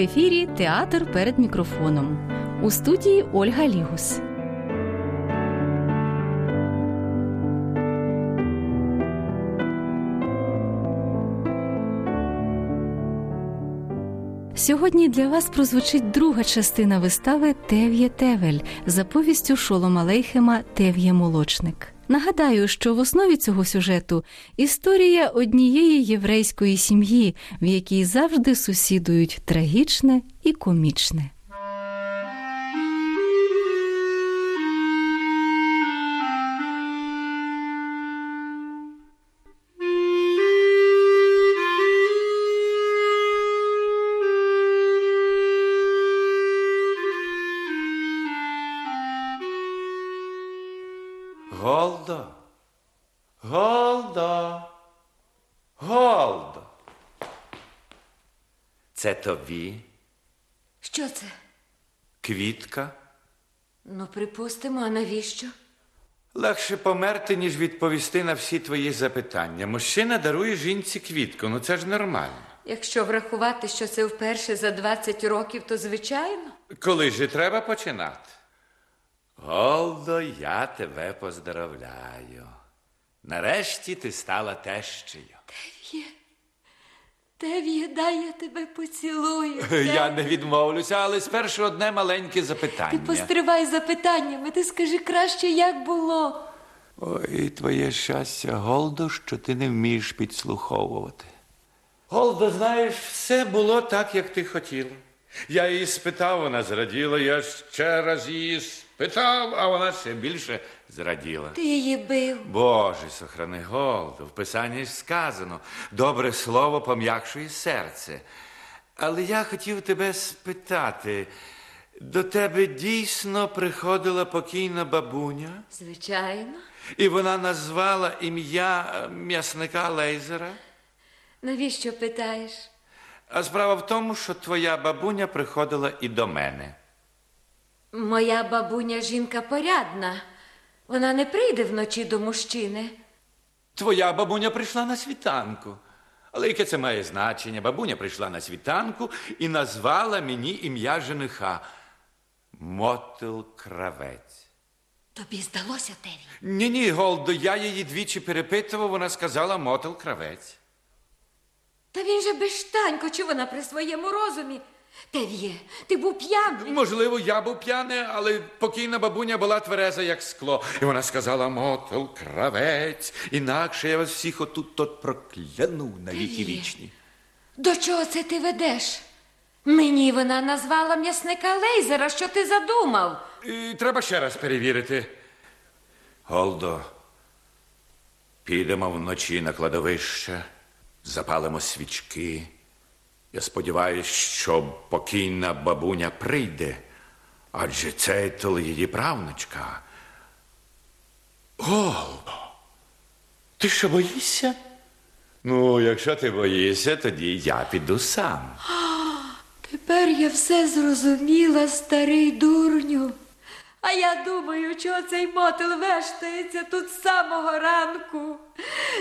Ефірі Театр перед мікрофоном. У студії Ольга Лігус. Сьогодні для вас прозвучить друга частина вистави Тев'є Тевель за повістю Шолома Лейхема Тев'є Молочник. Нагадаю, що в основі цього сюжету історія однієї єврейської сім'ї, в якій завжди сусідують трагічне і комічне. Тобі Що це? квітка. Ну, припустимо, а навіщо? Легше померти, ніж відповісти на всі твої запитання. Мужчина дарує жінці квітку, ну це ж нормально. Якщо врахувати, що це вперше за 20 років, то звичайно. Коли ж і треба починати? Голдо, я тебе поздравляю. Нарешті ти стала тещею. Є. Тев'є, дай я тебе поцілую. Я не відмовлюся, але спершу одне маленьке запитання. Ти постривай запитаннями, ти скажи краще, як було. Ой, твоє щастя, Голдо, що ти не вмієш підслуховувати. Голдо, знаєш, все було так, як ти хотіла. Я її спитав, вона зраділа, я ще раз її спитав, а вона ще більше зраділа. Ти її бив. Боже, сохрани Голдо, в Писанні ж сказано, добре слово пом'якшує серце. Але я хотів тебе спитати, до тебе дійсно приходила покійна бабуня? Звичайно. І вона назвала ім'я е, м'ясника Лейзера. Навіщо питаєш? А справа в тому, що твоя бабуня приходила і до мене. Моя бабуня жінка порядна. Вона не прийде вночі до мужчини. Твоя бабуня прийшла на світанку. Але яке це має значення? Бабуня прийшла на світанку і назвала мені ім'я жениха Мотил Кравець. Тобі здалося, Теві? Ні, ні, Голдо, я її двічі перепитував, вона сказала Мотил Кравець. Та він же безштанько, чи вона при своєму розумі? Тев'є, ти був п'яний. Можливо, я був п'яний, але покійна бабуня була твереза, як скло. І вона сказала, мотел, кравець, інакше я вас всіх отут тот прокляну на віки вічні. До чого це ти ведеш? Мені вона назвала м'ясника Лейзера, що ти задумав. І треба ще раз перевірити. Голдо, підемо вночі на кладовище, запалимо свічки. Я сподіваюся, що покійна бабуня прийде, адже це то її правнучка. Голдо, ти що боїшся? Ну, якщо ти боїшся, тоді я піду сам. Тепер я все зрозуміла, старий дурню. А я думаю, чого цей мотил вештається тут з самого ранку.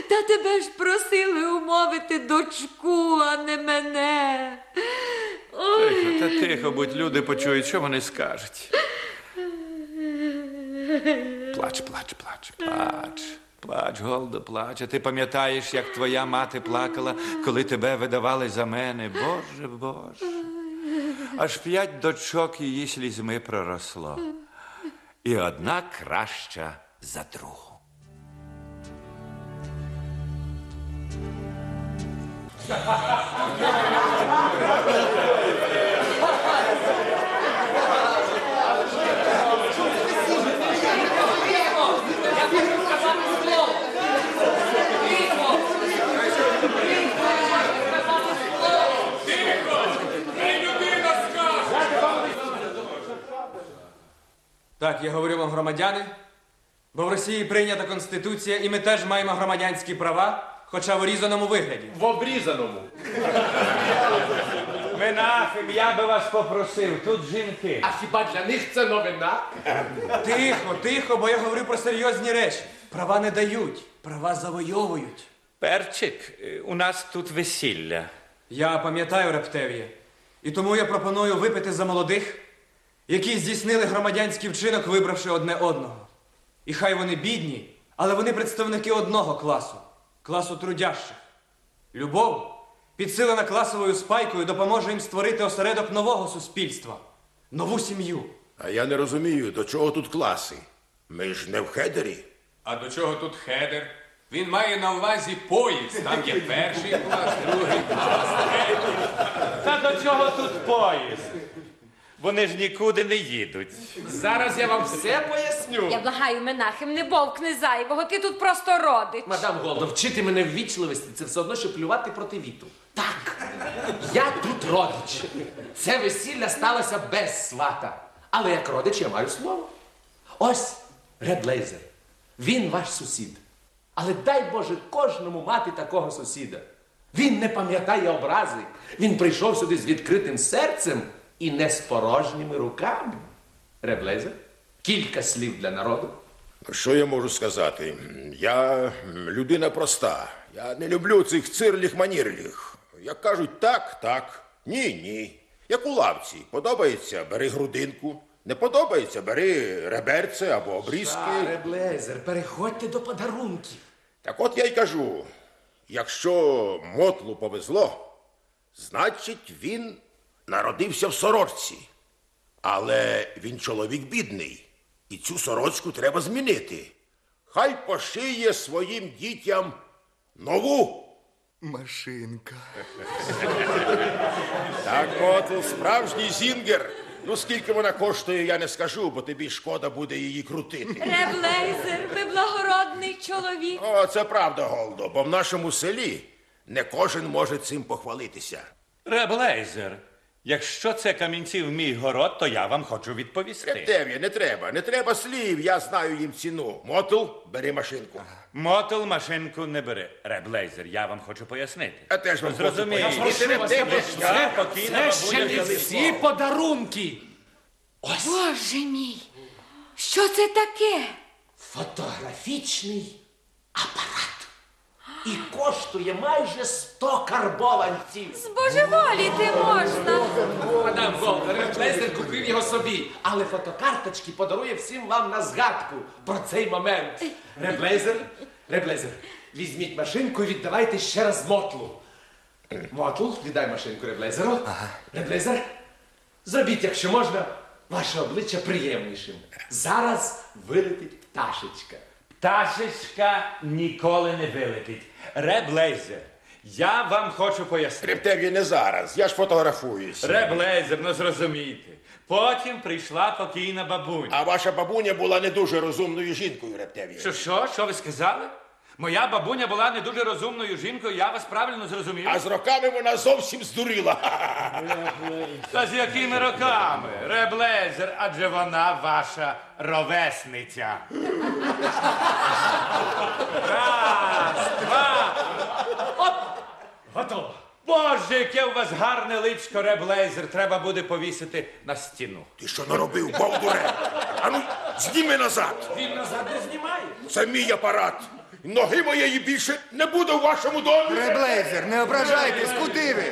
Та тебе ж просили умовити дочку, а не мене. Ой. Тихо, та тихо, будь люди почують, що вони скажуть. Плач, плач, плач, плач. Плач, Голдо, плач. А ти пам'ятаєш, як твоя мати плакала, коли тебе видавали за мене. Боже, Боже. Аж п'ять дочок її слізьми проросло. І одна краща за другу. Так, я говорю вам, громадяни, бо в Росії прийнята Конституція, і ми теж маємо громадянські права, хоча в урізаному вигляді. В обрізаному. Менахим, я би вас попросив, тут жінки. А хіба для них це новина? Тихо, тихо, бо я говорю про серйозні речі. Права не дають, права завойовують. Перчик, у нас тут весілля. Я пам'ятаю Рептев'є. І тому я пропоную випити за молодих, які здійснили громадянський вчинок, вибравши одне одного. І хай вони бідні, але вони представники одного класу класу трудящих. Любов, підсилена класовою спайкою, допоможе їм створити осередок нового суспільства, нову сім'ю. А я не розумію, до чого тут класи. Ми ж не в хедері. А до чого тут хедер? Він має на увазі поїзд. Там є перший клас, другий клас. третій. Та до чого тут поїзд? Вони ж нікуди не їдуть. Зараз я вам все поясню. Я благаю, Менахим, не бовкни зайвого, ти тут просто родич. Мадам Голдо, вчити мене ввічливості це все одно, що плювати проти вітру. Так, я тут родич. Це весілля сталося без свата. Але як родич я маю слово. Ось Ред Лейзер. Він ваш сусід. Але дай Боже кожному мати такого сусіда. Він не пам'ятає образи. Він прийшов сюди з відкритим серцем і не з порожніми руками. Ред Лейзер, кілька слів для народу. Що я можу сказати? Я людина проста. Я не люблю цих цирліх манірліх. Як кажуть так, так. Ні, ні. Як у лавці. Подобається, бери грудинку. Не подобається, бери реберце або обрізки. Старе Блейзер, переходьте до подарунків. Так от я й кажу: якщо мотлу повезло, значить він народився в сорочці. Але він чоловік бідний, і цю сорочку треба змінити. Хай пошиє своїм дітям нову. Машинка. Так, мотл, справжній зінгер. Ну, скільки вона коштує, я не скажу, бо тобі шкода буде її крутити. Реблейзер, ви благородний чоловік. О, це правда, Голдо, бо в нашому селі не кожен може цим похвалитися. Реблейзер, якщо це камінці в мій город, то я вам хочу відповісти. Рептев'я, не треба, не треба слів, я знаю їм ціну. Мотл, бери машинку. Мотел машинку не бери. Реблейзер, я вам хочу пояснити. Я теж вам хочу Зрозумієте. пояснити. Я покійна Це ще не взяли всі подарунки. Ось Боже мій, що це таке? фотографічний апарат. І коштує майже 100 карбованців. Збожеволіти можна. Мадам Голдер, Реплезер купив його собі, але фотокарточки подарує всім вам на згадку про цей момент. Реблейзер, Реблейзер, візьміть машинку і віддавайте ще раз мотлу. Мотл, віддай машинку Реблейзеру. Реблейзер, зробіть, якщо можна, ваше обличчя приємнішим. Зараз вилетить пташечка. Пташечка ніколи не вилетить. Реблейзер, я вам хочу пояснити. Рептев'я не зараз, я ж фотографуюсь. Реблейзер, ну зрозумійте. Потім прийшла покійна бабуня. А ваша бабуня була не дуже розумною жінкою, Рептев'я. Що, що? Що ви сказали? Моя бабуня була не дуже розумною жінкою, я вас правильно зрозумів. А з роками вона зовсім здуріла. Та з якими роками? Реблейзер, адже вона ваша ровесниця два. Готово. Боже, яке у вас гарне личко, реблейзер. Треба буде повісити на стіну. Ти що наробив, Болдуре? Ану, зніми назад. Він назад не знімає. Це мій апарат. Ноги моєї більше не буде в вашому домі. Реблейзер, не ображайтесь, куди ви?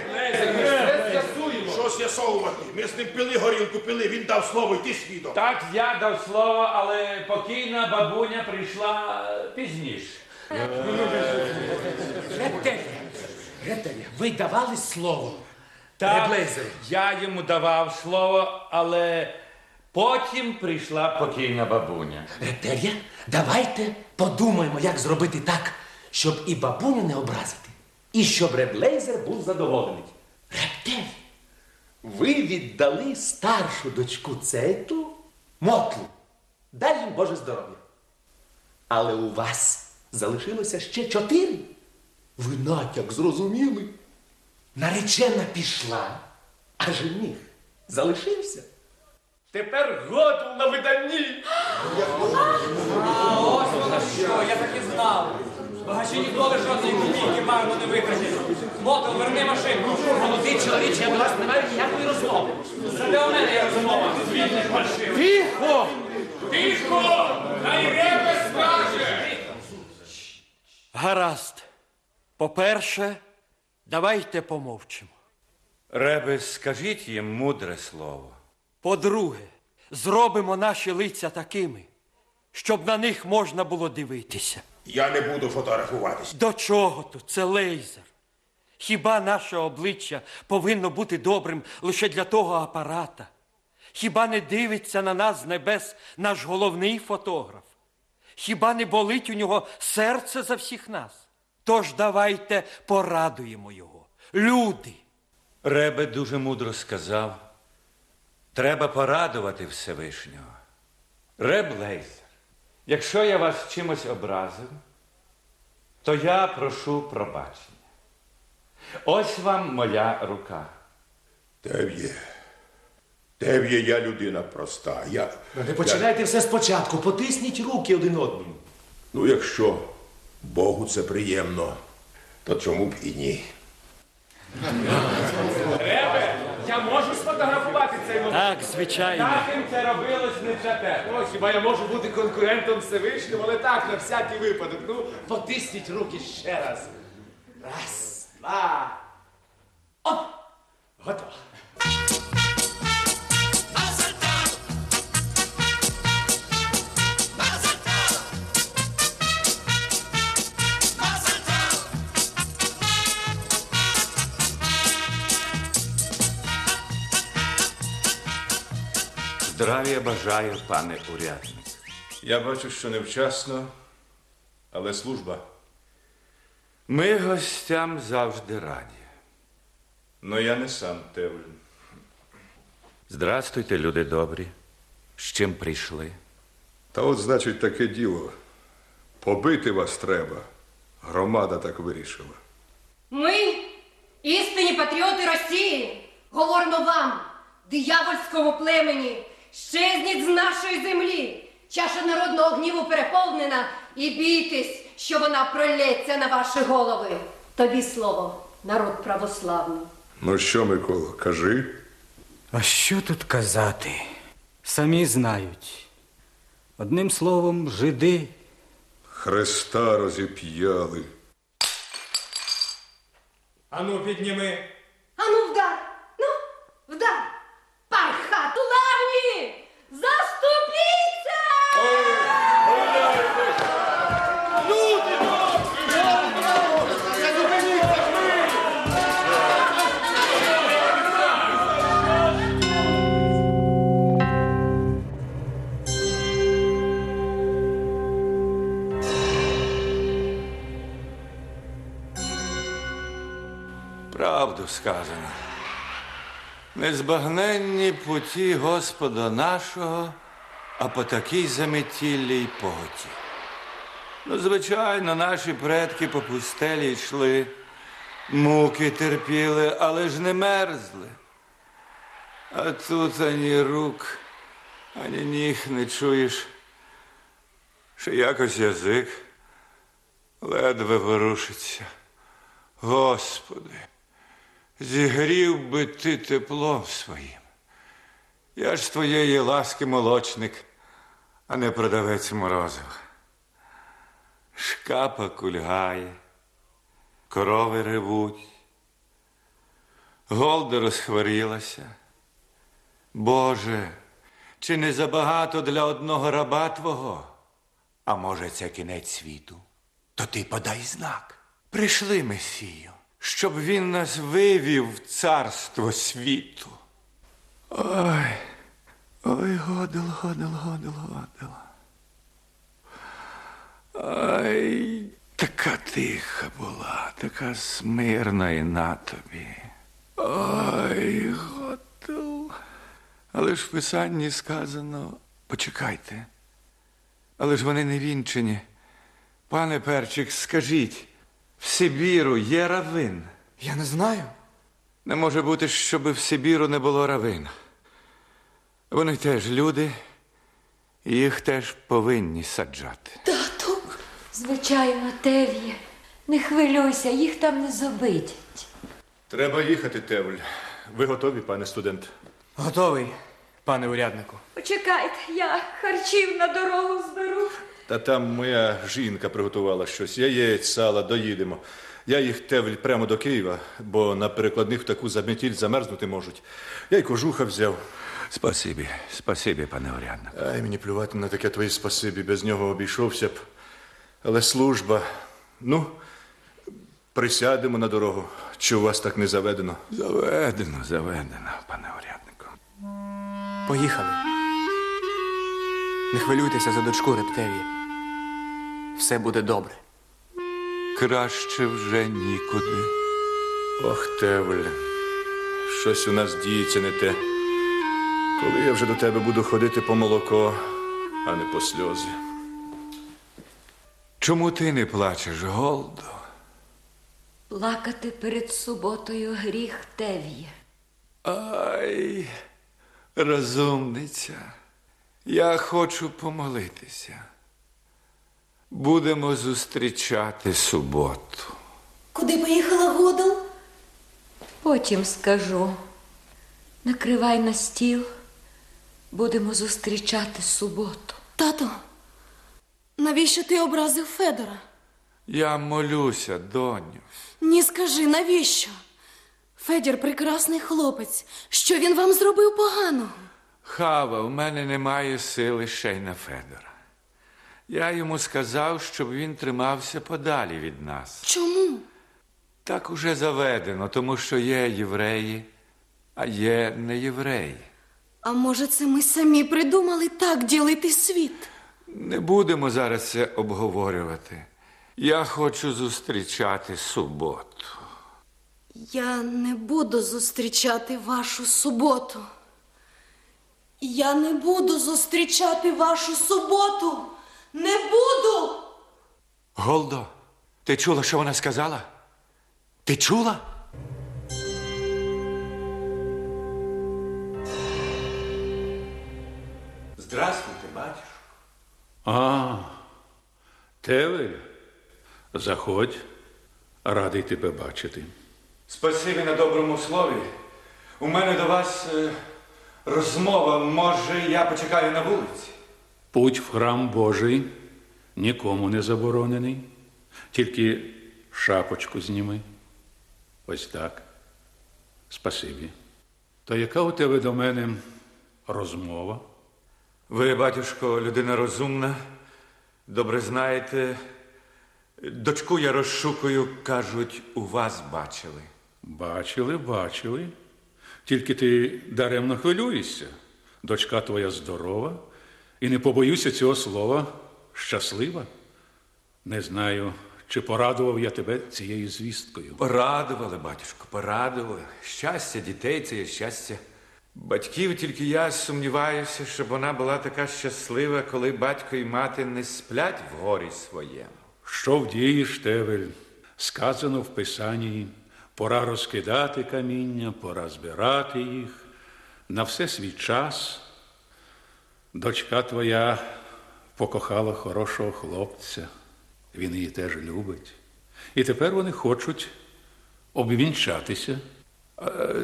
Що з'ясовувати? Ми з ним пили горілку, пили, він дав слово, йти свідом. Так, я дав слово, але покійна бабуня прийшла е, пізніше. Ретелія, Ретелія, ви давали слово. Так, Реблейзеру. я йому давав слово, але потім прийшла покійна бабуня. Ретелія, давайте подумаємо, як зробити так, щоб і бабуню не образити, і щоб Реблейзер був задоволений. Рептелія, ви віддали старшу дочку Цейту Мотлу. Дай їм Боже здоров'я. Але у вас залишилося ще чотири. Ви натяк зрозуміли. Наречена пішла, а жених залишився. Тепер готов на виданні. Що, я так і знав. Багачі ніколи жодної копійки марно не витратять. Мотел, верни машинку. Молодий чоловіче, я до вас не маю ніякої розмови. Це де у мене є розмова. Звільних машин. Тихо! Тихо! Хай репе скаже! Гаразд. По-перше, давайте помовчимо. Ребе, скажіть їм мудре слово. По-друге, зробимо наші лиця такими, щоб на них можна було дивитися. Я не буду фотографуватись. До чого тут? Це лейзер. Хіба наше обличчя повинно бути добрим лише для того апарата? Хіба не дивиться на нас з небес наш головний фотограф? Хіба не болить у нього серце за всіх нас? Тож давайте порадуємо його. Люди. Ребе дуже мудро сказав. Треба порадувати Всевишнього. Реб Лейзер, якщо я вас чимось образив, то я прошу пробачення. Ось вам моя рука. Тев'є. Тев'є, я людина проста. Я, Ну, Не починайте все спочатку, потисніть руки один одному. Ну, якщо Богу це приємно, то чому б і ні? Я можу сфотографувати цей момент. Так, звичайно. Таким це робилось не тепер. Ну, хіба я можу бути конкурентом Всевишнім, але так, на всякий випадок. Ну, потисніть руки ще раз. Раз, два. Оп! Готово. Здравія бажаю, пане урядник. Я бачу, що невчасно, але служба. Ми гостям завжди раді. Но я не сам Тевль. Здрастуйте, люди добрі. З чим прийшли? Та от, значить, таке діло. Побити вас треба. Громада так вирішила. Ми, істинні патріоти Росії, говоримо вам, диявольському племені, щезніть з нашої землі. Чаша народного гніву переповнена, і бійтесь, що вона пролється на ваші голови. Тобі слово, народ православний. Ну що, Микола, кажи? А що тут казати? Самі знають. Одним словом, жиди. Христа розіп'яли. Ану, підніми. Ану, вдар! Ну, вдар! Правду сказано. Незбагненні путі Господа нашого, а по такій заметіллі поті. Ну, звичайно, наші предки по пустелі йшли, муки терпіли, але ж не мерзли. А тут ані рук, ані ніг не чуєш, що якось язик ледве ворушиться. Господи, зігрів би ти теплом своїм. Я ж твоєї ласки молочник, а не продавець морозива. Шкапа кульгає, корови ревуть, голда розхворілася. Боже, чи не забагато для одного раба твого? А може, це кінець світу? То ти подай знак. Прийшли Месію, щоб він нас вивів в царство світу. Ой, ой, годил, годил, годил, годил. Ай, така тиха була, така смирна і на тобі. Ой, годил. Але ж в писанні сказано, почекайте. Але ж вони не вінчені. Пане Перчик, скажіть, в Сибіру є равин? Я не знаю. Не може бути, щоб в Сибіру не було равин. Вони теж люди, і їх теж повинні саджати. Тату, звичайно, Тев'є. Не хвилюйся, їх там не забидять. Треба їхати, Тевль. Ви готові, пане студент? Готовий, пане уряднику. Почекайте, я харчів на дорогу зберу. Та там моя жінка приготувала щось. Яєць, сала, доїдемо. Я їх тевль прямо до Києва, бо на перекладних в таку заметіль замерзнути можуть. Я й кожуха взяв. Спасибі, спасибі, пане урядник. Ай, мені плювати на таке твоє спасибі, без нього обійшовся б. Але служба. Ну, присядемо на дорогу. Чи у вас так не заведено? Заведено, заведено, пане уряднику. Поїхали. Не хвилюйтеся за дочку Рептеві. Все буде добре. Краще вже нікуди. Ох, Тевель, щось у нас діється не те. Коли я вже до тебе буду ходити по молоко, а не по сльози. Чому ти не плачеш, Голдо? Плакати перед суботою гріх Тев'є. Ай, розумниця. Я хочу помолитися. Будемо зустрічати суботу. Куди поїхала Годал? Потім скажу. Накривай на стіл. Будемо зустрічати суботу. Тато, навіщо ти образив Федора? Я молюся, доню. Ні, скажи, навіщо? Федір прекрасний хлопець. Що він вам зробив поганого? Хава, в мене немає сили ще й на Федора. Я йому сказав, щоб він тримався подалі від нас. Чому? Так уже заведено, тому що є євреї, а є не євреї. А може, це ми самі придумали так ділити світ? Не будемо зараз це обговорювати. Я хочу зустрічати суботу. Я не буду зустрічати вашу суботу. Я не буду зустрічати вашу суботу. Не буду. Голдо, ти чула, що вона сказала? Ти чула? Здравствуйте, батюшко. А, Тевель, заходь, радий тебе бачити. Спасибі на доброму слові. У мене до вас е, розмова. Може, я почекаю на вулиці? Путь в храм Божий нікому не заборонений, тільки шапочку зніми. Ось так. Спасибі. То яка у тебе до мене розмова? Ви, батюшко, людина розумна, добре знаєте. Дочку я розшукую, кажуть, у вас бачили. Бачили, бачили. Тільки ти даремно хвилюєшся. Дочка твоя здорова, і не побоюся цього слова щаслива. Не знаю, чи порадував я тебе цією звісткою. Порадували, батюшко, порадували. Щастя дітей це є щастя. Батьків тільки я сумніваюся, щоб вона була така щаслива, коли батько і мати не сплять в горі своєму. Що вдієш, Тевель? Сказано в Писанні, пора розкидати каміння, пора збирати їх. На все свій час. Дочка твоя покохала хорошого хлопця. Він її теж любить. І тепер вони хочуть обвінчатися.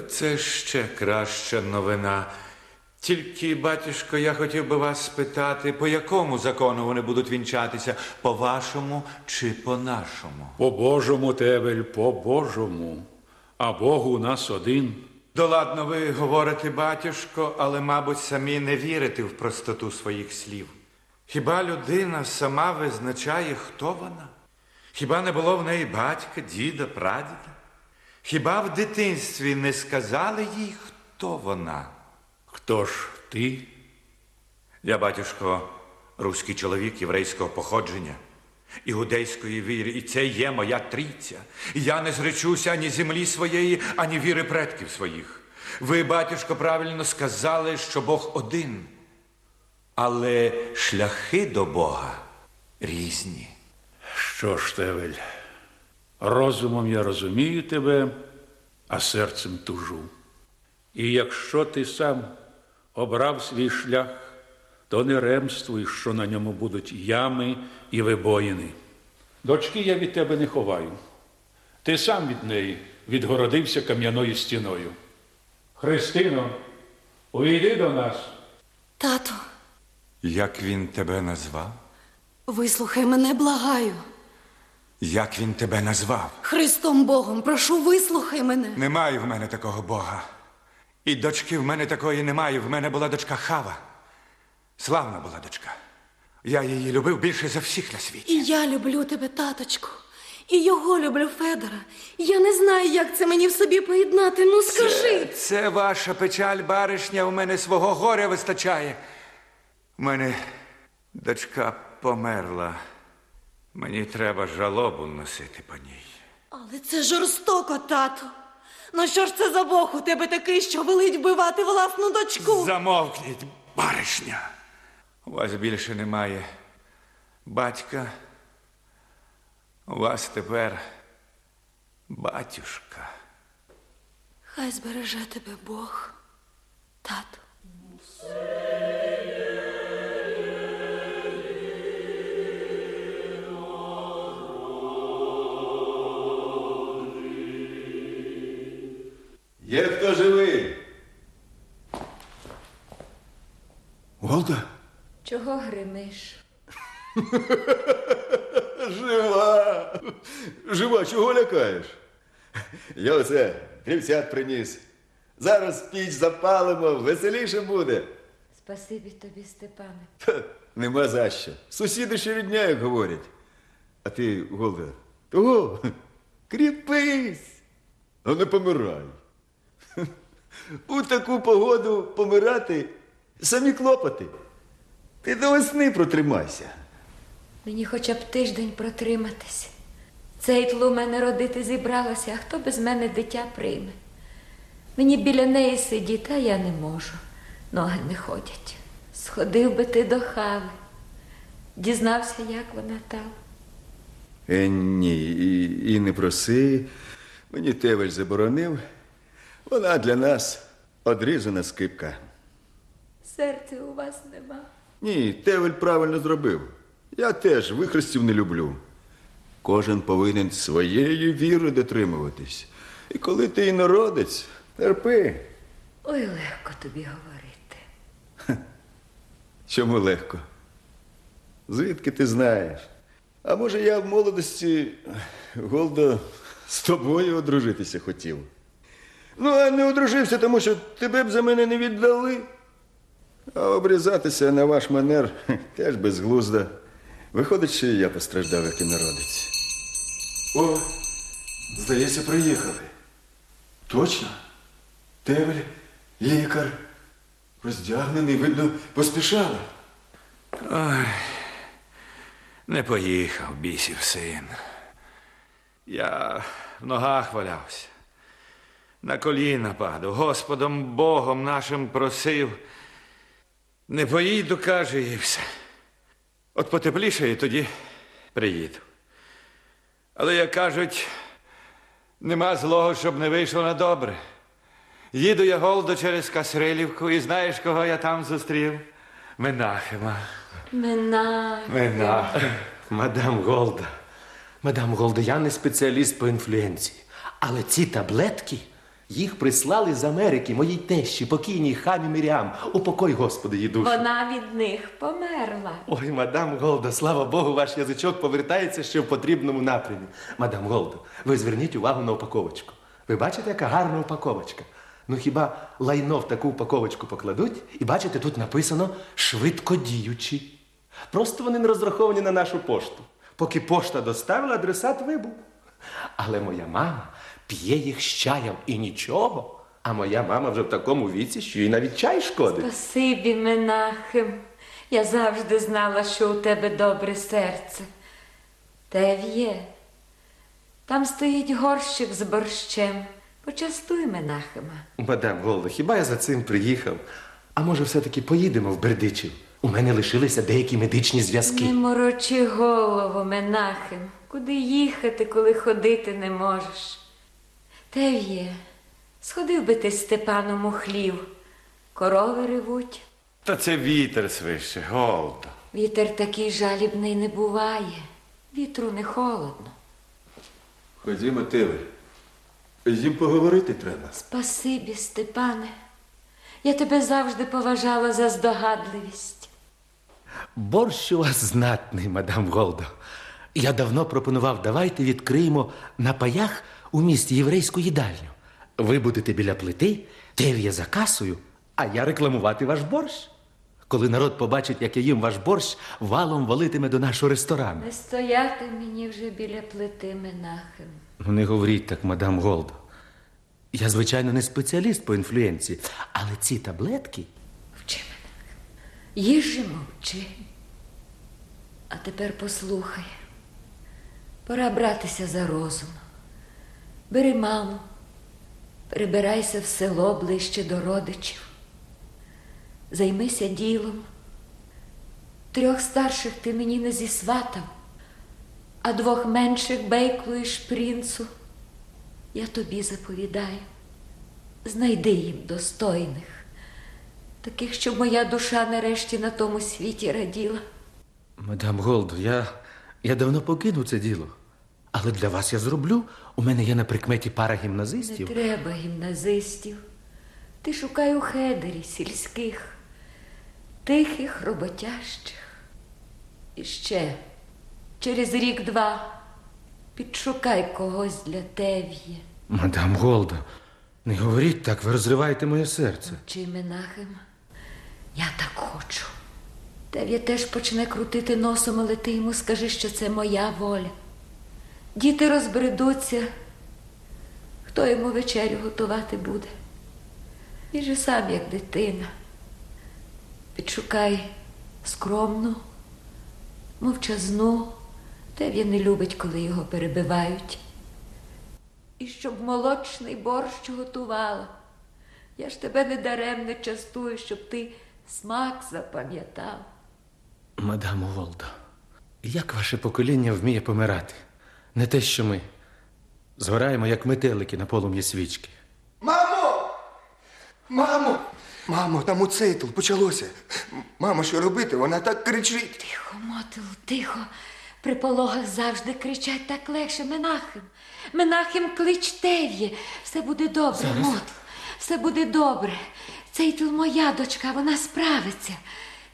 Це ще краща новина. Тільки, батюшко, я хотів би вас спитати, по якому закону вони будуть вінчатися? По вашому чи по нашому? По Божому, Тевель, по Божому. А Бог у нас один. Доладно ви говорите, батюшко, але, мабуть, самі не вірите в простоту своїх слів. Хіба людина сама визначає, хто вона? Хіба не було в неї батька, діда, прадіда? Хіба в дитинстві не сказали їй, хто вона? Хто ж ти? Я, батюшко, руський чоловік єврейського походження, іудейської віри, і це є моя трійця. Я не зречуся ані землі своєї, ані віри предків своїх. Ви, батюшко, правильно сказали, що Бог один, але шляхи до Бога різні. Що ж, Тевель, розумом я розумію тебе, а серцем тужу. І якщо ти сам обрав свій шлях, то не ремствуй, що на ньому будуть ями і вибоїни. Дочки я від тебе не ховаю. Ти сам від неї відгородився кам'яною стіною. Христино, увійди до нас. Тато, Як він тебе назвав? вислухай мене, благаю. Як він тебе назвав? Христом Богом, прошу, вислухай мене. Немає в мене такого Бога. І дочки в мене такої немає. В мене була дочка Хава. Славна була дочка. Я її любив більше за всіх на світі. І я люблю тебе, таточку. І його люблю Федора. Я не знаю, як це мені в собі поєднати. Ну скажи. Це, це ваша печаль, баришня, у мене свого горя вистачає. У мене дочка померла. Мені треба жалобу носити по ній. Але це жорстоко, тато. Ну що ж це за Бог у тебе такий, що велить вбивати власну дочку? Замовкніть, баришня. У вас більше немає батька. У вас тепер батюшка. Хай збереже тебе Бог, тато. Є хто живий? Голда? Чого гримиш? Жива. Жива, чого лякаєш? Я оце хлібцят приніс. Зараз піч запалимо, веселіше буде. Спасибі тобі, Степане. Ха, нема за що. Сусіди ще рідня, як говорять. А ти, Голда, того, кріпись, а не помирай. У таку погоду помирати самі клопоти. Ти до весни протримайся. Мені хоча б тиждень протриматись. Цей тлу мене родити зібралася, а хто без мене дитя прийме? Мені біля неї сидіти, а я не можу. Ноги не ходять. Сходив би ти до хави. Дізнався, як вона там. Е, ні, і, і не проси. Мені Тевель заборонив. Вона для нас одрізана скипка. Серця у вас нема. Ні, Тевель правильно зробив. Я теж вихрестів не люблю. Кожен повинен своєї віри дотримуватись. І коли ти інородець, терпи. Ой, легко тобі говорити. Чому легко? Звідки ти знаєш? А може, я в молодості, Голдо, з тобою одружитися хотів. Ну, а не одружився, тому що тебе б за мене не віддали. А обрізатися на ваш манер теж безглуздо. Виходить, що і я постраждав, як і народець. О, здається, приїхали. Точно? Тевель, лікар. Роздягнений, видно, поспішали. Ой, не поїхав, бісів син. Я в ногах валявся. На коліна падав, Господом Богом нашим просив. Не поїду, каже, і все. От потеплішає, тоді приїду. Але, як кажуть, нема злого, щоб не вийшло на добре. Їду я голдо через Касрилівку, і знаєш, кого я там зустрів? Менахима. Мина. Менахим. Мадам Голда. Мадам Голда, я не спеціаліст по інфлюенції. Але ці таблетки їх прислали з Америки моїй тещі, покійній хамі Міріам. Упокой, Господи, її душу. Вона від них померла. Ой, мадам Голда, слава Богу, ваш язичок повертається ще в потрібному напрямі. Мадам Голда, ви зверніть увагу на упаковочку. Ви бачите, яка гарна упаковочка? Ну хіба лайно в таку упаковочку покладуть і бачите, тут написано швидкодіючі. Просто вони не розраховані на нашу пошту. Поки пошта доставила, адресат вибув. Але моя мама п'є їх з чаєм і нічого. А моя мама вже в такому віці, що їй навіть чай шкодить. Спасибі, Менахим. Я завжди знала, що у тебе добре серце. Тев'є. Там стоїть горщик з борщем. Почастуй Менахима. Мадам Голда, хіба я за цим приїхав? А може, все-таки поїдемо в Бердичів? У мене лишилися деякі медичні зв'язки. Не морочи голову, Менахим. Куди їхати, коли ходити не можеш? Тев'є, сходив би ти з Степаном у хлів. Корови ревуть. Та це вітер свище, голдо. Вітер такий жалібний не буває. Вітру не холодно. Ходімо, Тевель. Їм поговорити треба. Спасибі, Степане. Я тебе завжди поважала за здогадливість. Борщ у вас знатний, мадам Голдо. Я давно пропонував, давайте відкриємо на паях у місті єврейську їдальню. Ви будете біля плити, Тев'я за касою, а я рекламувати ваш борщ. Коли народ побачить, як я їм ваш борщ, валом валитиме до нашого ресторану. Не стояти мені вже біля плити Менахем. Ну, не говоріть так, мадам Голдо. Я, звичайно, не спеціаліст по інфлюенції, але ці таблетки. Їжі мовчи. А тепер послухай. Пора братися за розум. Бери маму, перебирайся в село ближче до родичів. Займися ділом. Трьох старших ти мені не зісватав, а двох менших бейклу і шпринцу я тобі заповідаю. Знайди їм достойних, таких, щоб моя душа нарешті на тому світі раділа. Мадам Голдо, я, я давно покинув це діло. Але для вас я зроблю. У мене є на прикметі пара гімназистів. Не треба гімназистів. Ти шукай у хедері сільських, тихих, роботящих. І ще через рік-два підшукай когось для тев'є. Мадам Голдо, не говоріть так, ви розриваєте моє серце. Чи Менахем? Я так хочу. Тев'я теж почне крутити носом, але ти йому скажи, що це моя воля. Діти розбредуться. Хто йому вечерю готувати буде? Він же сам, як дитина. Підшукай скромну, мовчазну. Тев'я не любить, коли його перебивають. І щоб молочний борщ готувала. Я ж тебе не даремне частую, щоб ти смак запам'ятав. Мадам Голдо, як ваше покоління вміє помирати? Не те, що ми. Згораємо, як метелики на полум'ї свічки. Мамо! Мамо! Мамо, там у цейтл почалося. Мамо, що робити? Вона так кричить. Тихо, мотил, тихо. При пологах завжди кричать так легше. Менахим. Менахим клич Тев'є. Все буде добре, Зараз. мотил. Все буде добре. Цейтл моя дочка, вона справиться.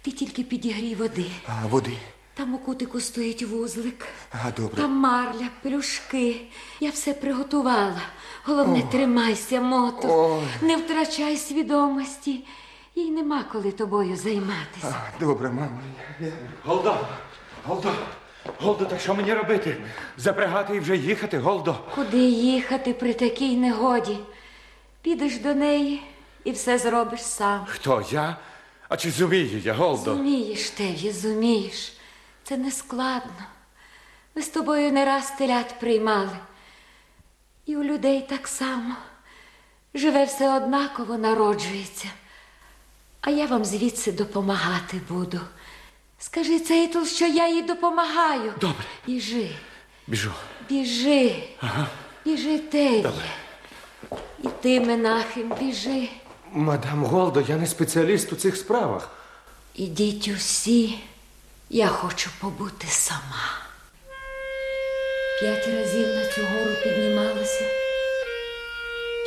Ти тільки підігрій води. А, води. Там у кутику стоїть вузлик. А, добре. Там марля, пелюшки. Я все приготувала. Головне, О. тримайся, моту. Ой. Не втрачай свідомості. Їй нема коли тобою займатися. А, добре, мамо. Я- Голдо, Голдо, Голдо, так що мені робити? Запрягати і вже їхати, Голдо. Куди їхати при такій негоді? Підеш до неї і все зробиш сам. Хто я? А чи зумію я, Голдо? Зумієш, Тев'є, зумієш. Це не складно. Ми з тобою не раз телят приймали. І у людей так само. Живе все однаково народжується. А я вам звідси допомагати буду. Скажи Цейтл, що я їй допомагаю. Добре. Біжи, Біжу. біжи, Ага. біжи, Тев'є. Добре. І ти, Менахим, біжи. Мадам Голдо, я не спеціаліст у цих справах. Ідіть усі, я хочу побути сама. П'ять разів на цю гору піднімалася,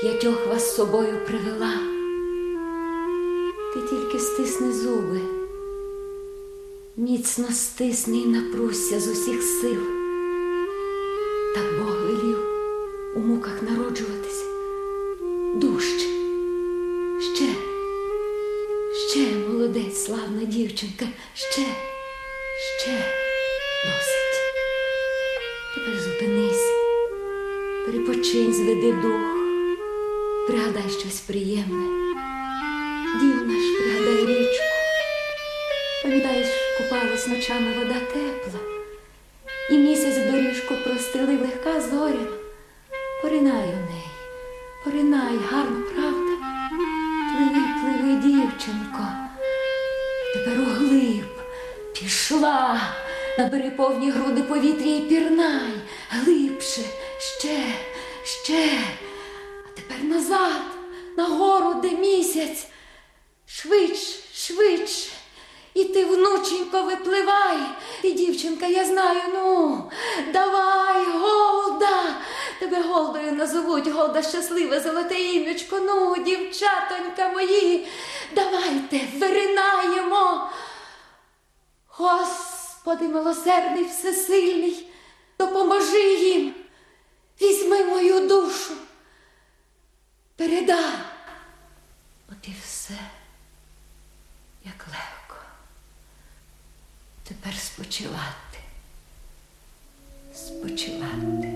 п'ятьох вас з собою привела. Ти тільки стисни зуби, міцно стисни і напруся з усіх сил. Так Бог велів у муках народжуватися. Дужче, ще. Ще молодець, славна дівчинка, ще, ще досить. Тепер зупинись, перепочинь, зведи дух, пригадай щось приємне. Дім наш, пригадай річку. Пам'ятаєш, купалась ночами вода тепла, і місяць доріжку простелив легка зоряна. Поринай у неї, поринай, гарно, правда? Пливи, пливи, дівчинко. Тепер углиб пішла. Набери повні груди повітря і пірнай. Глибше, ще, ще. А тепер назад, нагору, де місяць. Швидше, швидше. І ти, внученько, випливай. Ти, дівчинка, я знаю, ну, давай, голда. Тебе Голдою назовуть, Голда щасливе, золоте імечко. Ну, дівчатонька мої, давайте виринаємо. Господи, милосердний, всесильний, Допоможи їм. Візьми мою душу. Передай. От і все, як легко. Тепер спочивати. Спочивати.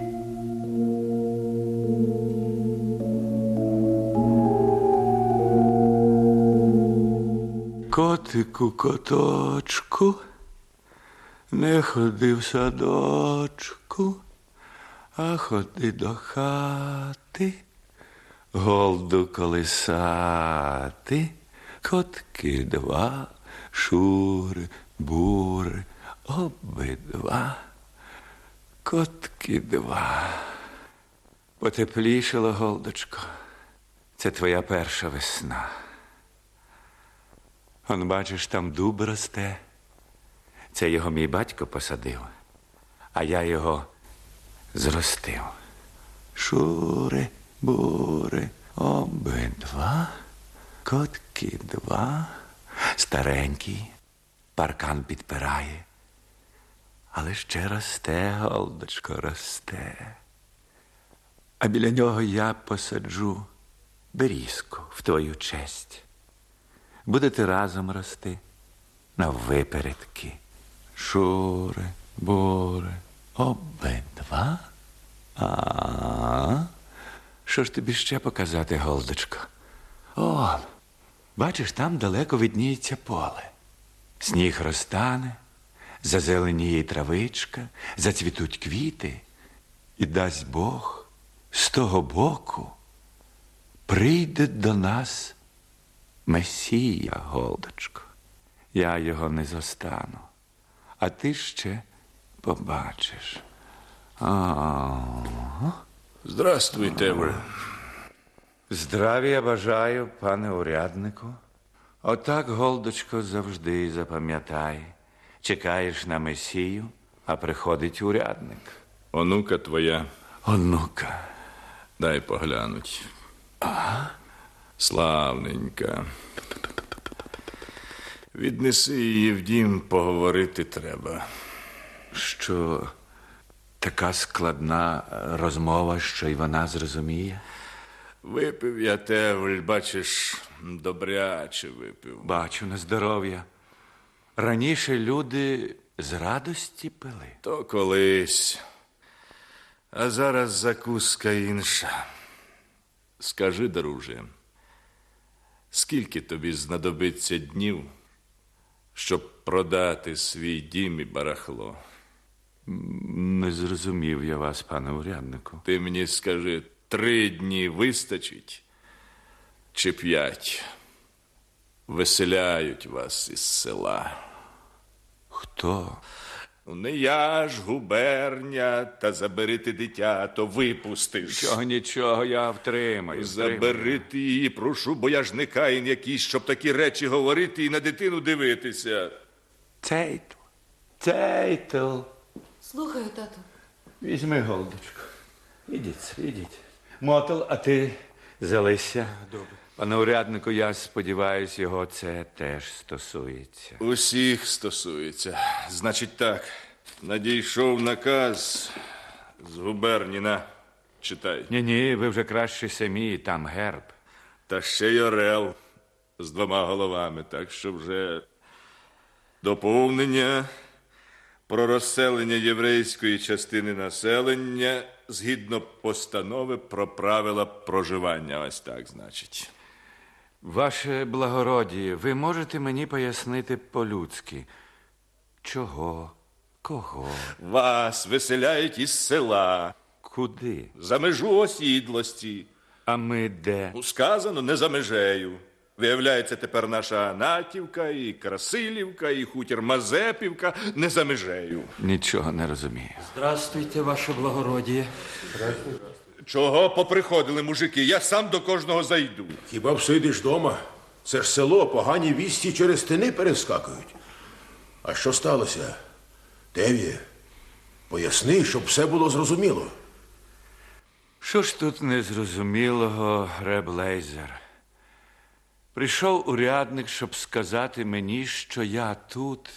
Котику, коточку, не ходи в садочку, а ходи до хати, голду колисати, котки два, шури, бури, обидва, котки два. Потеплішало, голдочко, це твоя перша весна. Он, бачиш, там дуб росте. Це його мій батько посадив, а я його зростив. Шури, бури, обидва, котки два, старенький, паркан підпирає. Але ще росте, голдочко, росте. А біля нього я посаджу берізку в твою честь будете разом рости на Шури, бури, обидва. А що ж тобі ще показати, голдочко? О, бачиш, там далеко видніється поле. Сніг розтане, зазеленіє травичка, зацвітуть квіти, і дасть Бог з того боку прийде до нас Месія, голдочко, я його не зостану, а ти ще побачиш. Ага. Здравствуйте ви. Здравія бажаю, пане уряднику. Отак, голдочко, завжди запам'ятай. Чекаєш на Месію, а приходить урядник. Онука твоя. Онука. Дай поглянуть. Славненька. Віднеси її в дім, поговорити треба. Що така складна розмова, що й вона зрозуміє? Випив я тевль, бачиш, добряче випив. Бачу на здоров'я. Раніше люди з радості пили. То колись. А зараз закуска інша. Скажи, друже, скільки тобі знадобиться днів, щоб продати свій дім і барахло? Не зрозумів я вас, пане уряднику. Ти мені скажи, три дні вистачить чи п'ять? Веселяють вас із села. Хто? Ну, Не я ж губерня, та забери ти дитя, то випустиш. Чого нічого я втримаю. Забери ти її, прошу, бо я ж не каїн якийсь, щоб такі речі говорити і на дитину дивитися. Цейтл. Цейтл. Слухаю, тату. Візьми голдочку. Ідіть, ідіть. Мотел, а ти залися. Добре. Пане уряднику, я сподіваюся, його це теж стосується. Усіх стосується. Значить так, надійшов наказ з губерніна. Читай. Ні, ні, ви вже краще самі, там герб. Та ще й орел з двома головами, так що вже доповнення про розселення єврейської частини населення згідно постанови про правила проживання. Ось так, значить. Ваше благородіє, ви можете мені пояснити по-людськи, чого, кого, Вас виселяють із села куди? за межу осідлості. А ми де? Ну, Сказано не за межею. Виявляється, тепер наша Анатівка, і Красилівка, і хутір Мазепівка не за межею. Нічого не розумію. Здравствуйте, ваше благородіє. Чого поприходили мужики? Я сам до кожного зайду. Хіба всидиш дома? Це ж село, погані вісті через стени перескакують. А що сталося? Тев'є, поясни, щоб все було зрозуміло. Що ж тут незрозумілого, Реблейзер? Прийшов урядник, щоб сказати мені, що я тут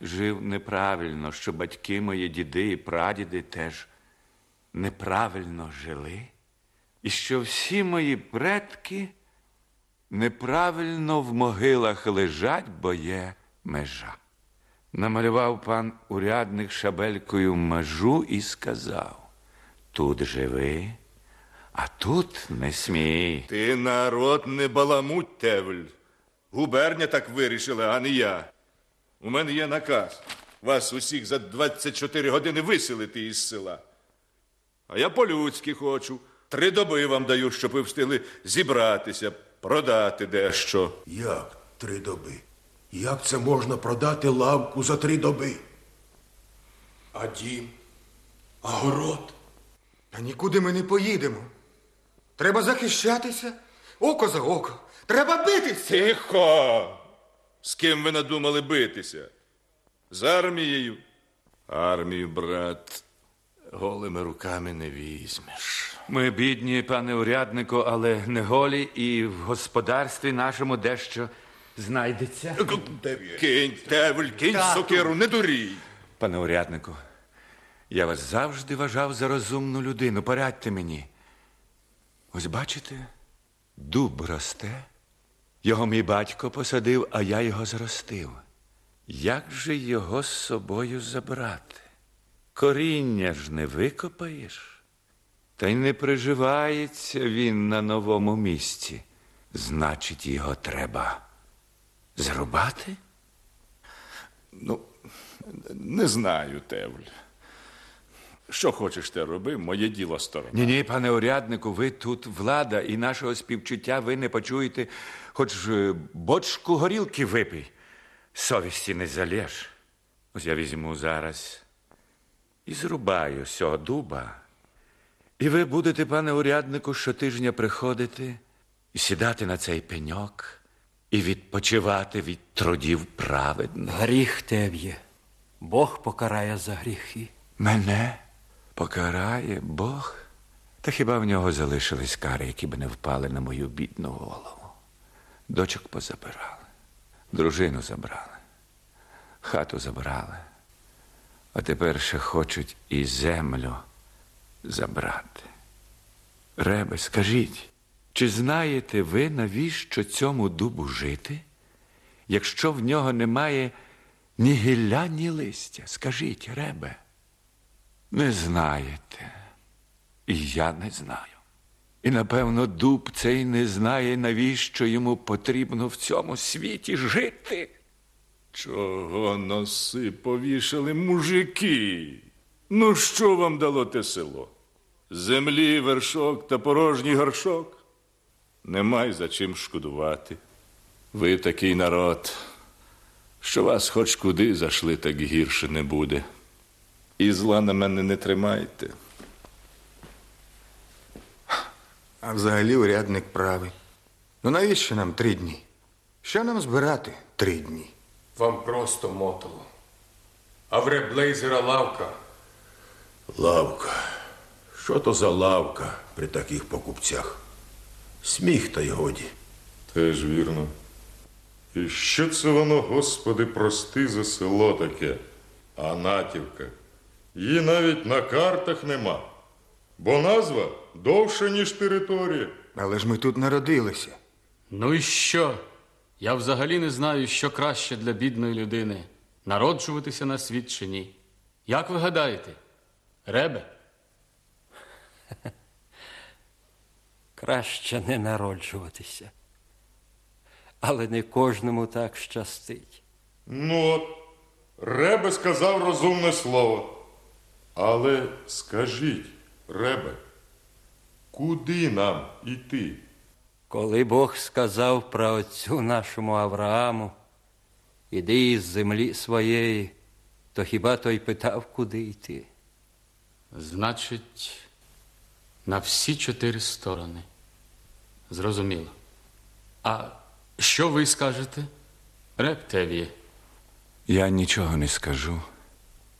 жив неправильно, що батьки мої, діди і прадіди теж неправильно жили, і що всі мої предки неправильно в могилах лежать, бо є межа. Намалював пан урядник шабелькою межу і сказав: тут живи, а тут не смій. Ти народ не баламуть, Тевль. Губерня так вирішила, а не я. У мене є наказ. Вас усіх за 24 години виселити із села. А я по-людськи хочу. Три доби вам даю, щоб ви встигли зібратися, продати дещо. Як три доби? Як це можна продати лавку за три доби? А дім? А город? Та нікуди ми не поїдемо. Треба захищатися око за око. Треба битися. Тихо! З ким ви надумали битися? З армією? Армію, брат, голими руками не візьмеш. Ми бідні, пане уряднику, але не голі, і в господарстві нашому дещо знайдеться. Кинь, Тевль, кинь Тату. сокиру, не дурій. Пане уряднику, я вас завжди вважав за розумну людину. Порадьте мені. Ось бачите, дуб росте. Його мій батько посадив, а я його зростив. Як же його з собою забрати? Коріння ж не викопаєш, та й не приживається він на новому місці. Значить, його треба зрубати? Ну, не знаю, Тевль. Що хочеш те роби, моє діло сторона. Ні, ні, пане уряднику, ви тут влада і нашого співчуття ви не почуєте, хоч е, бочку горілки випий. Совісті не залєш. Ось я візьму зараз і зрубаю сього дуба. І ви будете, пане уряднику, щотижня приходити і сідати на цей пеньок і відпочивати від трудів праведних. Гріх тев'є. Бог покарає за гріхи. Мене покарає Бог. Та хіба в нього залишились кари, які б не впали на мою бідну голову? Дочок позабирали, дружину забрали, хату забрали, а тепер ще хочуть і землю забрати. Ребе, скажіть, чи знаєте ви, навіщо цьому дубу жити, якщо в нього немає ні гілля, ні листя? Скажіть, ребе. Не знаєте, і я не знаю. І, напевно, дуб цей не знає, навіщо йому потрібно в цьому світі жити. Чого носи повішали мужики? Ну, що вам дало те село? Землі, вершок та порожній горшок? Немає за чим шкодувати. Ви такий народ, що вас хоч куди зайшли, так гірше не буде. І зла на мене не тримайте. А взагалі урядник правий. Ну навіщо нам три дні? Що нам збирати три дні? Вам просто мотало. А в реблейзера лавка. Лавка. Що то за лавка при таких покупцях? Сміх та й годі. Теж вірно. І що це воно, Господи, прости за село таке, Анатівка. Її навіть на картах нема, бо назва довша, ніж територія. Але ж ми тут народилися. Ну і що? Я взагалі не знаю, що краще для бідної людини народжуватися на світ чи ні. Як ви гадаєте, Ребе? Краще не народжуватися. Але не кожному так щастить. Ну от, Ребе сказав розумне слово. Але скажіть, Ребе, куди нам іти? Коли Бог сказав про отцю нашому Аврааму, іди із землі своєї, то хіба той питав, куди йти? Значить, на всі чотири сторони. Зрозуміло. А що ви скажете, Рептевіє? Я нічого не скажу,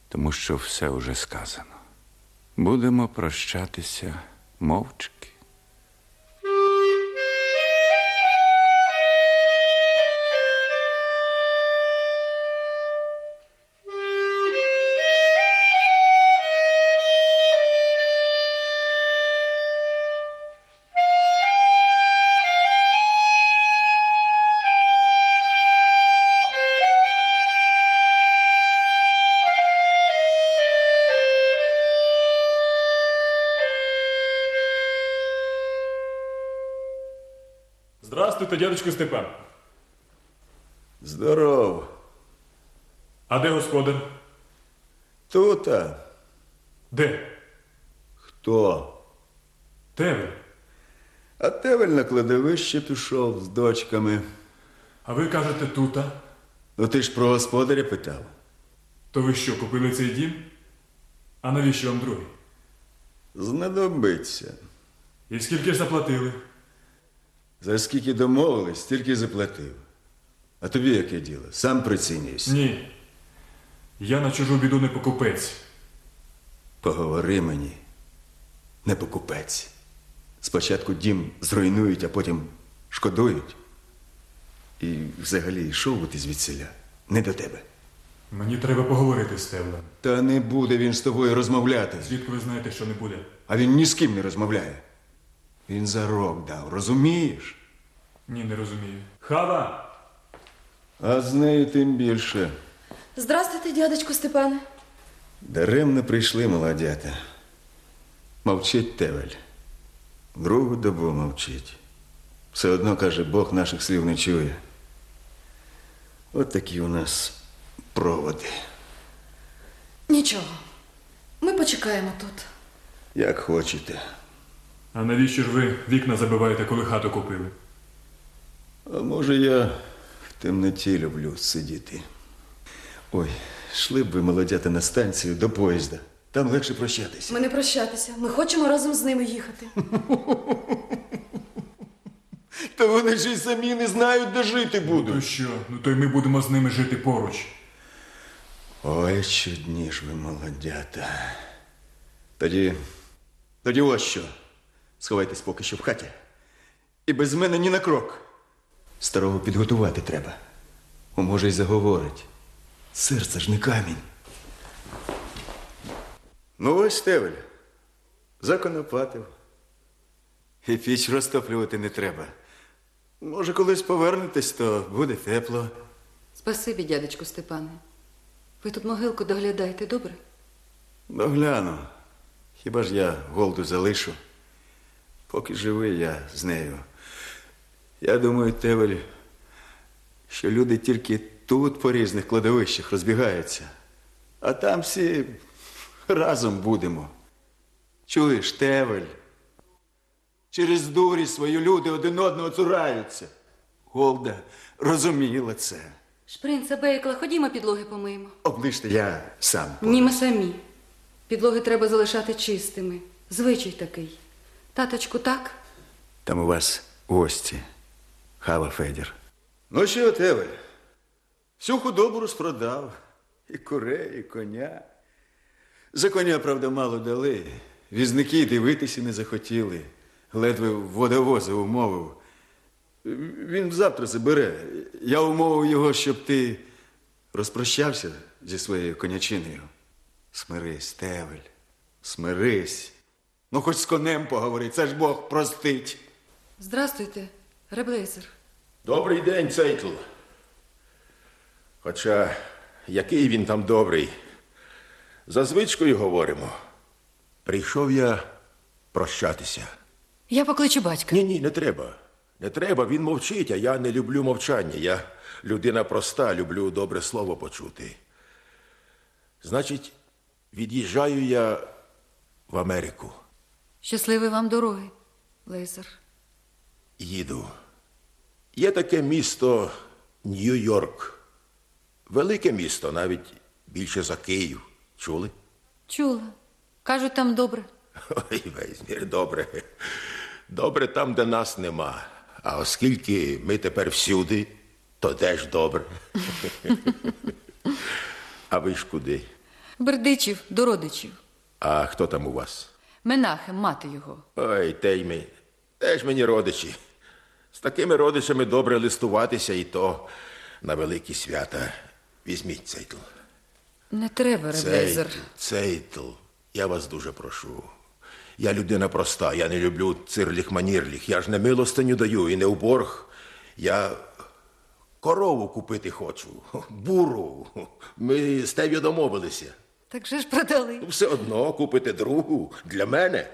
тому що все уже сказано. Будемо прощатися мовчки. Дядечко Степан. Здоров. А де господар? Тута. Де? Хто? Тевель. А Тевель на кладовище пішов з дочками. А ви кажете тута? Ну ти ж про господаря питав. То ви що, купили цей дім? А навіщо вам другий? Знадобиться. І скільки ж заплатили? За скільки домовились, стільки заплатив. А тобі яке діло? Сам прицінюйся. Ні. Я на чужу біду не покупець. Поговори мені, не покупець. Спочатку дім зруйнують, а потім шкодують. І взагалі йшов би ти звідсиля. Не до тебе. Мені треба поговорити з Тевлем. Та не буде він з тобою розмовляти. Звідки ви знаєте, що не буде? А він ні з ким не розмовляє. Він зарок дав, розумієш? Ні, не розумію. Хава! А з нею тим більше. Здравствуйте, дядечко Степане. Даремно прийшли молодята. Мовчить Тевель. Другу добу мовчить. Все одно, каже, Бог наших слів не чує. От такі у нас проводи. Нічого. Ми почекаємо тут. Як хочете. А навіщо ж ви вікна забиваєте, коли хату купили? А може, я в темноті люблю сидіти. Ой, йшли б ви, молодята, на станцію до поїзда. Там легше прощатися. Ми не прощатися. Ми хочемо разом з ними їхати. Та вони ж і самі не знають, де жити будуть. Ну що? Ну то й ми будемо з ними жити поруч. Ой, чудні ж ви, молодята. Тоді. Тоді ось що. Сховайтесь поки що в хаті. І без мене ні на крок. Старого підготувати треба. О, може, й заговорить. Серце ж не камінь. Ну ось Тевель. Законопатив. І піч розтоплювати не треба. Може, колись повернетесь, то буде тепло. Спасибі, дядечко Степане. Ви тут могилку доглядайте, добре? Догляну. Хіба ж я голду залишу? Поки живий я з нею. Я думаю, Тевель, що люди тільки тут по різних кладовищах розбігаються, а там всі разом будемо. Чуєш, Тевель? Через дурість свої люди один одного цураються. Голда розуміла це. Шпринца Бейкла, ходімо підлоги помиємо. Оближте я сам. Ні, ми самі. Підлоги треба залишати чистими. Звичай такий. Таточку, так? Там у вас гості. Хава Федір. Ну що, Тевель? Всю худобу розпродав. І курей, і коня. За коня, правда, мало дали. Візники дивитися не захотіли. Ледве водовози умовив. Він завтра забере. Я умовив його, щоб ти розпрощався зі своєю конячиною. Смирись, Тевель, смирись. Ну, хоч з конем поговори, це ж Бог простить. Здрастуйте, Реблейзер. Добрий день, Цейтл. Хоча який він там добрий. За звичкою говоримо. Прийшов я прощатися. Я покличу батька. Ні, ні, не треба. Не треба, він мовчить, а я не люблю мовчання. Я людина проста, люблю добре слово почути. Значить, від'їжджаю я в Америку. Щасливої вам дороги, Лейзер. Їду. Є таке місто Нью-Йорк. Велике місто, навіть більше за Київ. Чули? Чула. Кажуть, там добре. Ой, Вейзмір, добре. Добре там, де нас нема. А оскільки ми тепер всюди, то де ж добре. А ви ж куди? Бердичів до родичів. А хто там у вас? Менахем, мати його. Ой, тейми, теж мені родичі. З такими родичами добре листуватися і то на великі свята. Візьміть цейтл. Не треба, Реблейзер. Цейтл. Я вас дуже прошу. Я людина проста, я не люблю цирліх-манірліх. Я ж не милостиню даю і не в борг. Я корову купити хочу. Буру. Ми з тебе домовилися. Так же ж продали. Все одно купите другу для мене.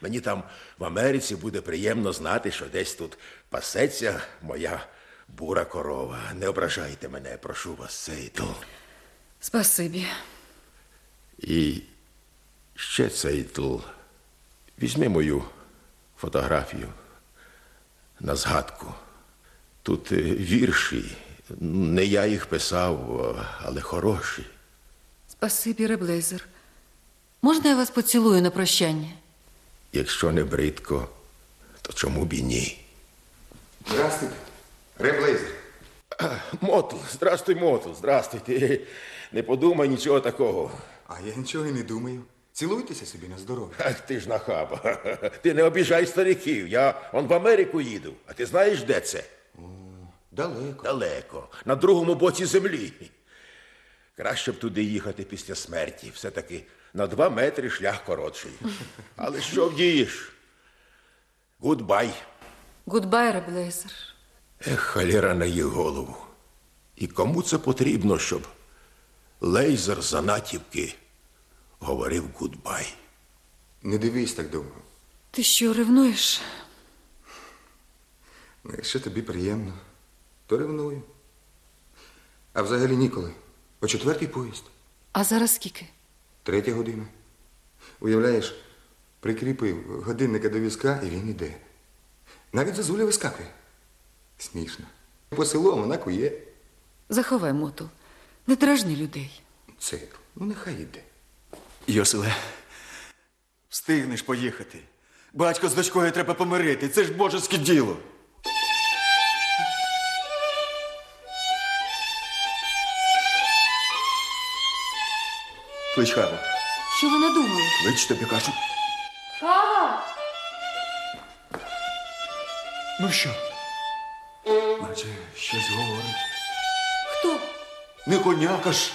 Мені там в Америці буде приємно знати, що десь тут пасеться моя бура корова. Не ображайте мене, прошу вас, Цейтл. Спасибі. І ще Цейтл. Візьми мою фотографію на згадку. Тут е, вірші. Не я їх писав, але хороші. Спасибі, Реб Лейзер. Можна я вас поцілую на прощання? Якщо не бридко, то чому б і ні? Здравствуйте, Реб Лейзер. Мотл, здрастуй, Мотл, здрастуй. Ти не подумай нічого такого. А я нічого і не думаю. Цілуйтеся собі на здоров'я. Ах ти ж нахаба. Ти не обіжай стариків. Я он в Америку їду. А ти знаєш, де це? Далеко. Далеко. На другому боці землі. Краще б туди їхати після смерті. Все-таки на два метри шлях коротший. Але що вдієш? Goodbye. Goodbye, Реб Лейзер. Ех, халера на їх голову. І кому це потрібно, щоб Лейзер з Анатівки говорив goodbye? Не дивись так довго. Ти що, ревнуєш? Ну, Якщо тобі приємно, то ревную. А взагалі ніколи. О четвертій поїзд. А зараз скільки? Третя година. Уявляєш, прикріпив годинника до візка, і він іде. Навіть зозуля вискакує. Смішно. По селу вона кує. Заховай моту. Не дражни людей. Цейт, ну нехай іде. Йосиле, встигнеш поїхати. Батько з дочкою треба помирити. Це ж божеське діло. Клич Хаву. Що ви надумали? Клич тобі кажу. Хава! Ну що? Наче щось говорить. Хто? Не коняка ж.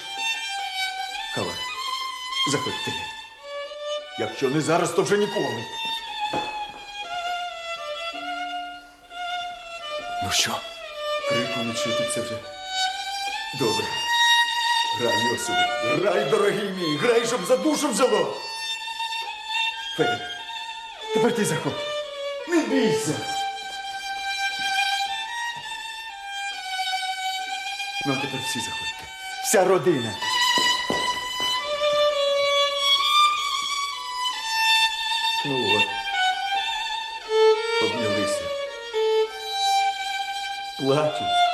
Хава, заходь ти. Якщо не зараз, то вже ніколи. Ну що, крику не чути це вже. Добре. Грай, Йосип, грай, дорогий мій, грай, щоб за душу взяло. Федір, тепер ти заходь. Не бійся. Ну, тепер всі заходьте. Вся родина. Ну от. Обнялися. Плачуть.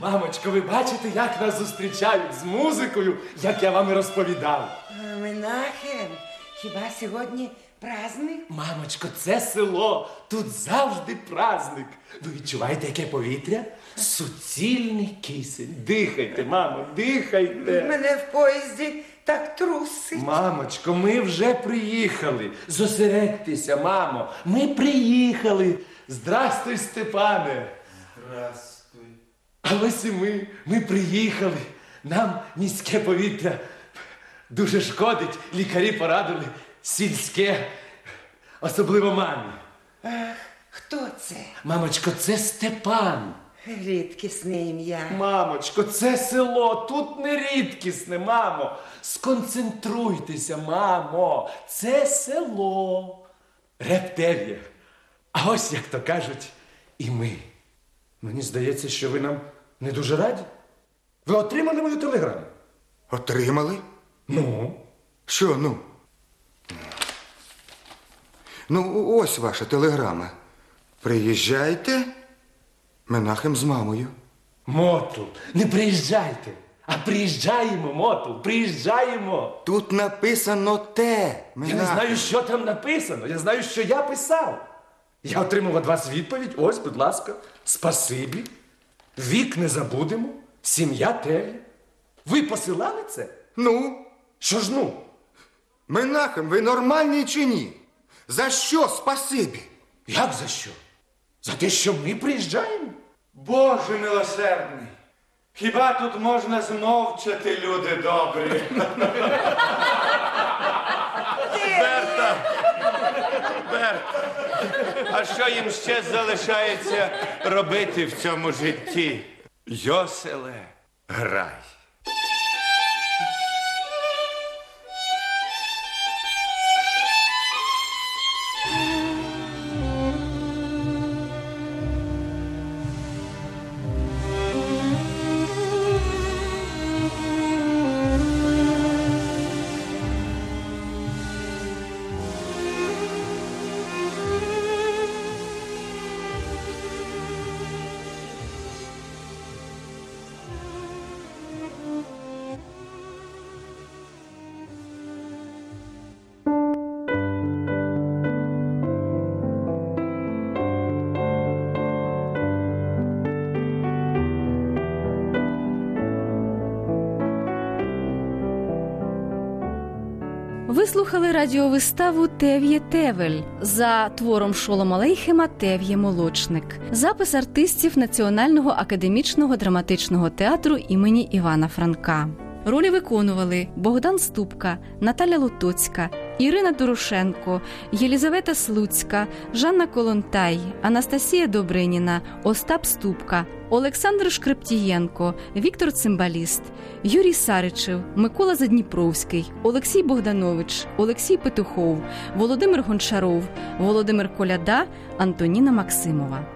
Мамочко, ви бачите, як нас зустрічають з музикою, як я вам і розповідав. Менахем, хіба сьогодні праздник? Мамочко, це село. Тут завжди праздник. Ви відчуваєте, яке повітря? Суцільний кисень. Дихайте, мамо, дихайте. Мене в поїзді так трусить. Мамочко, ми вже приїхали. Зосередьтеся, мамо. Ми приїхали. Здрастуй, Степане. Здравствуй. А ось і ми. Ми приїхали. Нам міське повітря дуже шкодить. Лікарі порадили сільське, особливо мамі. Хто це? Мамочко, це Степан. Рідкісне ім'я. Мамочко, це село, тут не рідкісне, мамо. Сконцентруйтеся, мамо. Це село. Рептев'я. А ось, як то кажуть, і ми. Мені здається, що ви нам не дуже раді. Ви отримали мою телеграму? Отримали? Ну? Що, ну? Ну, ось ваша телеграма. Приїжджайте. Менахем з мамою. Мотл, не приїжджайте, а приїжджаємо, Мотл, приїжджаємо. Тут написано те. Я не знаю, що там написано. Я знаю, що я писав. Я отримав від вас відповідь. Ось, будь ласка, спасибі. Вік не забудемо. Сім'я Телі. Ви посилали це? Ну? Що ж ну? Менахем, ви нормальний чи ні? За що спасибі? Як за що? За те, що ми приїжджаємо? Боже милосердний, хіба тут можна змовчати, люди добрі? Берта! концерт. А що їм ще залишається робити в цьому житті? Йоселе, грай. Слухали радіовиставу Тев'є Тевель за твором Шолома Лейхема Тев'є Молочник. Запис артистів Національного академічного драматичного театру імені Івана Франка. Ролі виконували Богдан Ступка, Наталя Лотоцька, Ірина Дорошенко, Єлізавета Слуцька, Жанна Колонтай, Анастасія Добриніна, Остап Ступка, Олександр Шкрептієнко, Віктор Цимбаліст, Юрій Саричев, Микола Задніпровський, Олексій Богданович, Олексій Петухов, Володимир Гончаров, Володимир Коляда, Антоніна Максимова.